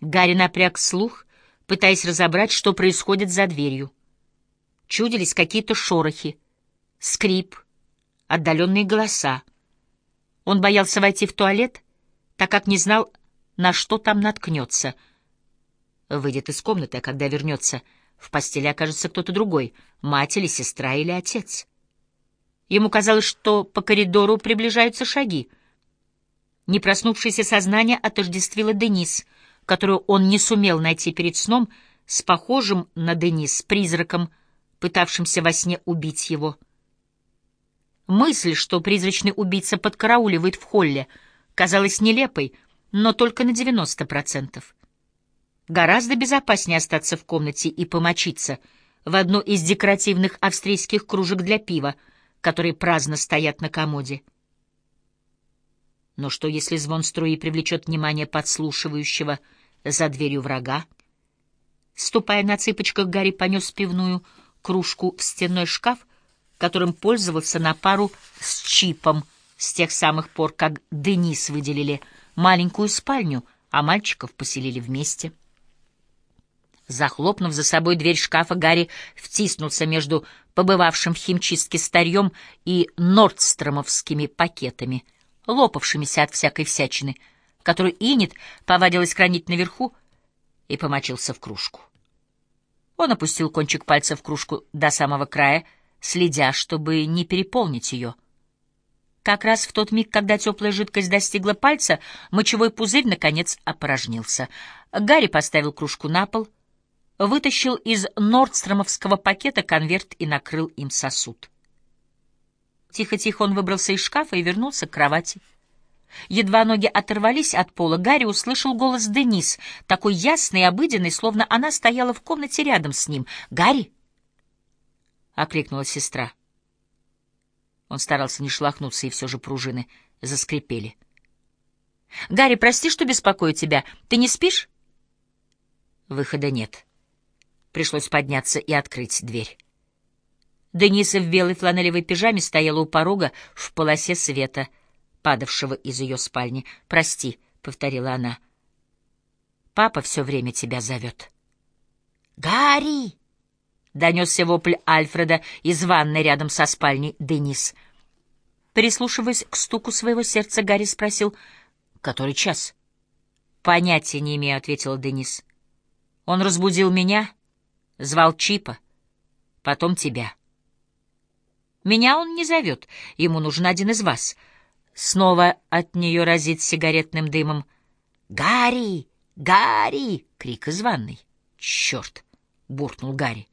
Гарри напряг слух, пытаясь разобрать, что происходит за дверью. Чудились какие-то шорохи, скрип, отдаленные голоса. Он боялся войти в туалет, так как не знал, на что там наткнется. Выйдет из комнаты, а когда вернется, в постели окажется кто-то другой, мать или сестра или отец. Ему казалось, что по коридору приближаются шаги. Не проснувшееся сознание отождествило Денис, которую он не сумел найти перед сном, с похожим на Денис призраком, пытавшимся во сне убить его. Мысль, что призрачный убийца подкарауливает в холле, казалась нелепой, но только на 90%. Гораздо безопаснее остаться в комнате и помочиться в одну из декоративных австрийских кружек для пива, которые праздно стоят на комоде. Но что, если звон струи привлечет внимание подслушивающего за дверью врага? Ступая на цыпочках, Гарри понес пивную кружку в стенной шкаф, которым пользовался на пару с Чипом с тех самых пор, как Денис выделили маленькую спальню, а мальчиков поселили вместе. Захлопнув за собой дверь шкафа, Гарри втиснулся между побывавшим в химчистке старьем и нордстромовскими пакетами, лопавшимися от всякой всячины, которую Инет повадилась хранить наверху, и помочился в кружку. Он опустил кончик пальца в кружку до самого края, следя, чтобы не переполнить ее. Как раз в тот миг, когда теплая жидкость достигла пальца, мочевой пузырь, наконец, опорожнился. Гарри поставил кружку на пол — вытащил из нордстромовского пакета конверт и накрыл им сосуд. Тихо-тихо он выбрался из шкафа и вернулся к кровати. Едва ноги оторвались от пола, Гарри услышал голос Денис, такой ясный и обыденный, словно она стояла в комнате рядом с ним. «Гарри!» — окликнула сестра. Он старался не шлахнуться, и все же пружины заскрипели. «Гарри, прости, что беспокою тебя. Ты не спишь?» «Выхода нет». Пришлось подняться и открыть дверь. Дениса в белой фланелевой пижаме стояла у порога в полосе света, падавшего из ее спальни. «Прости», — повторила она. «Папа все время тебя зовет». «Гарри!» — донесся вопль Альфреда из ванной рядом со спальней Денис. Прислушиваясь к стуку своего сердца, Гарри спросил, «Который час?» «Понятия не имею», — ответила Денис. «Он разбудил меня...» Звал Чипа, потом тебя. Меня он не зовет, ему нужен один из вас. Снова от нее разит сигаретным дымом. «Гарри! Гарри!» — крик из ванной. «Черт!» — буркнул Гарри.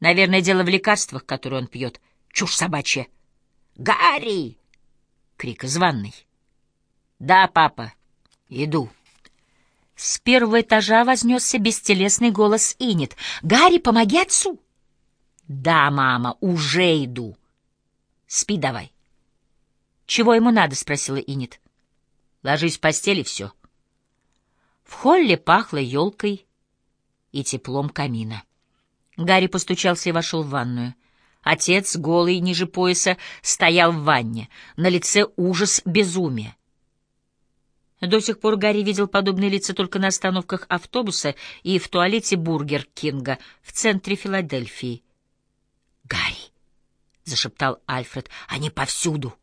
«Наверное, дело в лекарствах, которые он пьет. Чушь собачья!» «Гарри!» — крик из ванной. «Да, папа, иду». С первого этажа вознесся бестелесный голос Инет. «Гарри, помоги отцу!» «Да, мама, уже иду. Спи давай». «Чего ему надо?» — спросила Инет. «Ложись в постель и все». В холле пахло елкой и теплом камина. Гарри постучался и вошел в ванную. Отец, голый, ниже пояса, стоял в ванне. На лице ужас безумия. До сих пор Гарри видел подобные лица только на остановках автобуса и в туалете Бургер Кинга в центре Филадельфии. «Гарри!» — зашептал Альфред. «Они повсюду!»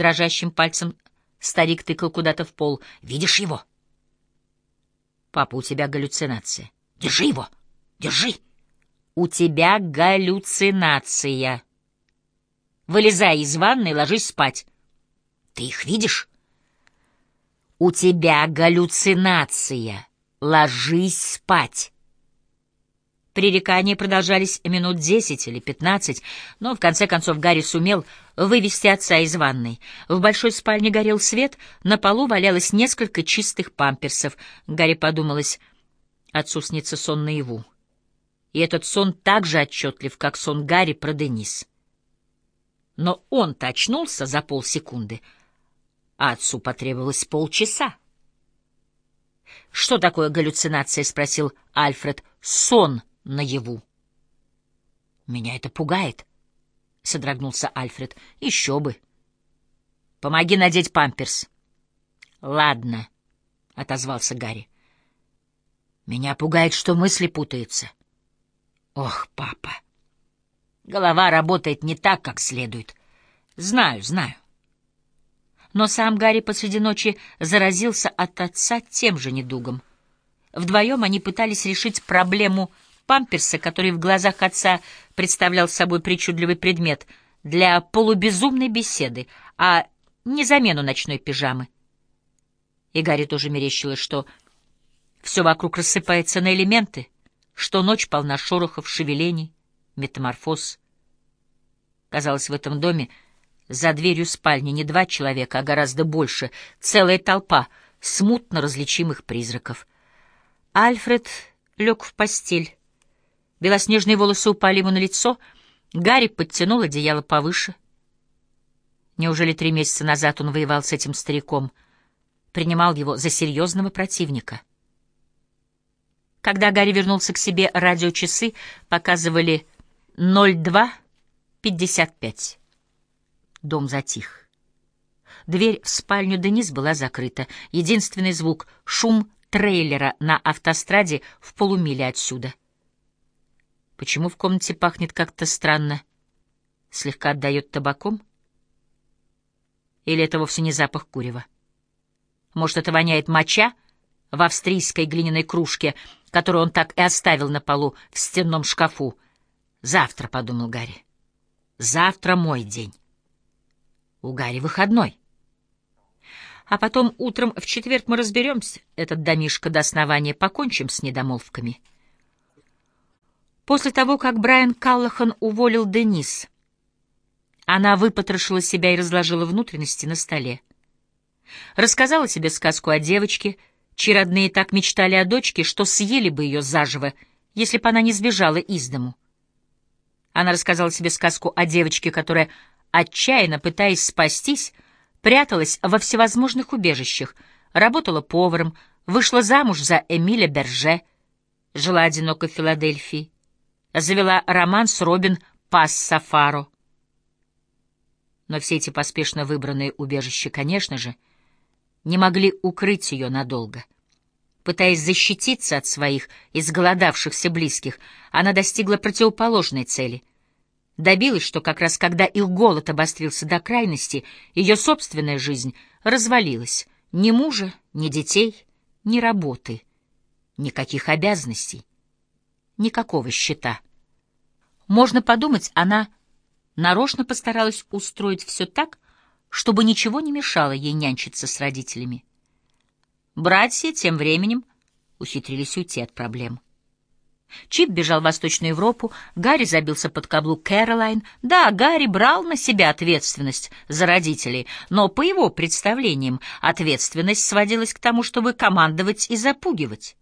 Дрожащим пальцем старик тыкал куда-то в пол. «Видишь его?» «Папа, у тебя галлюцинация. Держи его! Держи!» «У тебя галлюцинация!» «Вылезай из ванны и ложись спать!» «Ты их видишь?» «У тебя галлюцинация. Ложись спать». Пререкания продолжались минут десять или пятнадцать, но в конце концов Гарри сумел вывести отца из ванной. В большой спальне горел свет, на полу валялось несколько чистых памперсов. Гарри подумалось, отцу снится сон наяву. И этот сон так же отчетлив, как сон Гарри про Денис. Но он-то очнулся за полсекунды — а отцу потребовалось полчаса. «Что такое галлюцинация?» — спросил Альфред. «Сон наяву». «Меня это пугает», — содрогнулся Альфред. «Еще бы». «Помоги надеть памперс». «Ладно», отозвался Гарри. Меня пугает, что мысли путаются. Ох, папа. Голова работает не так, как следует. Знаю, знаю. Но сам Гарри посреди ночи заразился от отца тем же недугом. Вдвоем они пытались решить проблему памперса, который в глазах отца представлял собой причудливый предмет для полубезумной беседы, а не замену ночной пижамы. И Гарри тоже мерещилось, что все вокруг рассыпается на элементы, что ночь полна шорохов, шевелений, метаморфоз. Казалось, в этом доме за дверью спальни не два человека, а гораздо больше, целая толпа смутно различимых призраков. Альфред лег в постель. Белоснежные волосы упали ему на лицо, Гарри подтянул одеяло повыше. Неужели три месяца назад он воевал с этим стариком, принимал его за серьезного противника? Когда Гарри вернулся к себе, радиочасы показывали 02.55. Дом затих. Дверь в спальню Денис была закрыта. Единственный звук — шум трейлера на автостраде в полумиле отсюда. Почему в комнате пахнет как-то странно? Слегка отдает табаком? Или это вовсе не запах курева? Может, это воняет моча в австрийской глиняной кружке, которую он так и оставил на полу в стенном шкафу? Завтра, — подумал Гарри, — завтра мой день. У Гарри выходной. А потом утром в четверг мы разберемся, этот домишко до основания, покончим с недомолвками. После того, как Брайан Каллахан уволил Денис, она выпотрошила себя и разложила внутренности на столе. Рассказала себе сказку о девочке, чьи родные так мечтали о дочке, что съели бы ее заживо, если бы она не сбежала из дому. Она рассказала себе сказку о девочке, которая отчаянно пытаясь спастись, пряталась во всевозможных убежищах, работала поваром, вышла замуж за Эмиля Берже, жила одиноко в Филадельфии, завела роман с Робин Пас-Сафаро. Но все эти поспешно выбранные убежища, конечно же, не могли укрыть ее надолго. Пытаясь защититься от своих изголодавшихся близких, она достигла противоположной цели — добилась, что как раз когда их голод обострился до крайности, ее собственная жизнь развалилась. Ни мужа, ни детей, ни работы, никаких обязанностей, никакого счета. Можно подумать, она нарочно постаралась устроить все так, чтобы ничего не мешало ей нянчиться с родителями. Братья тем временем ухитрились уйти от проблем. Чип бежал в Восточную Европу, Гарри забился под каблук Кэролайн. Да, Гарри брал на себя ответственность за родителей, но по его представлениям ответственность сводилась к тому, чтобы командовать и запугивать.